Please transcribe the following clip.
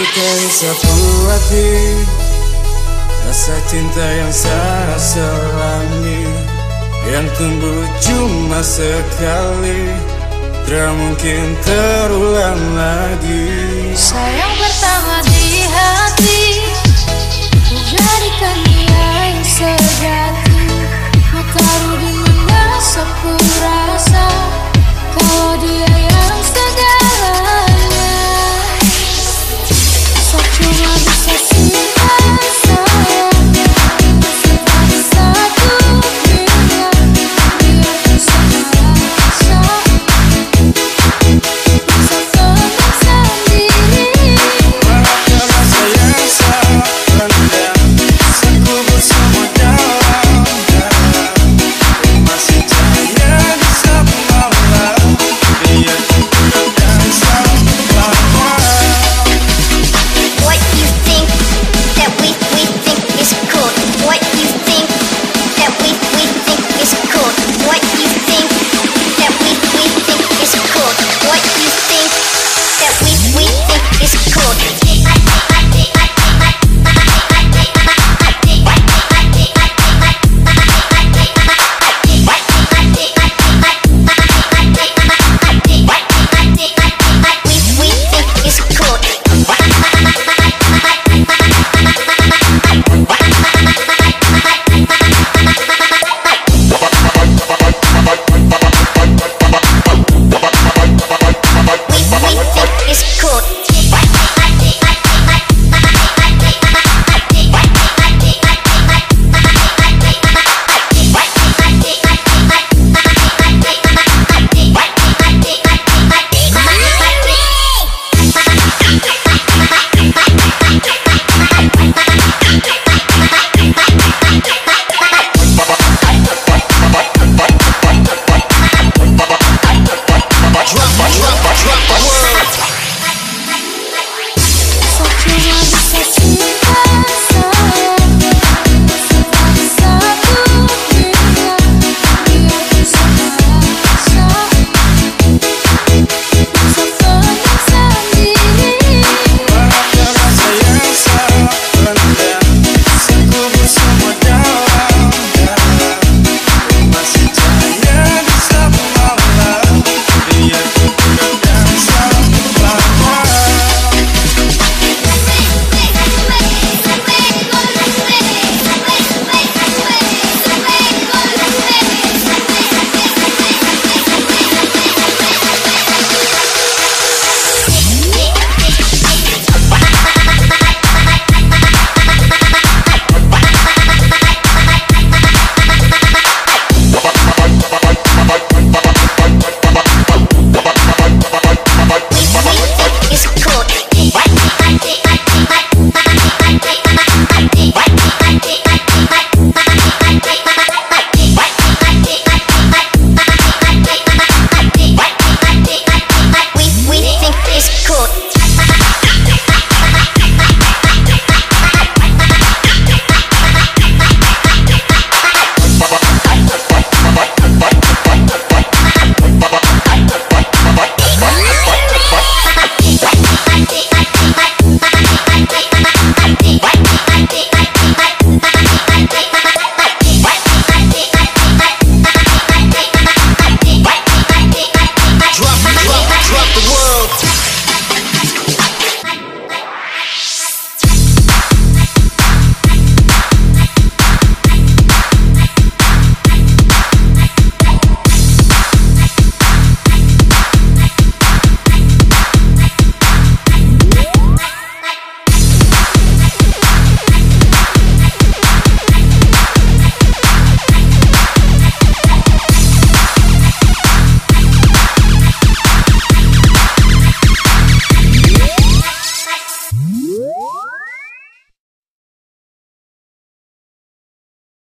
Bukan satu hati Rasa cinta yang saya selami Yang tumbuh cuma sekali? Tak mungkin terulang lagi. Sayang pertama di hati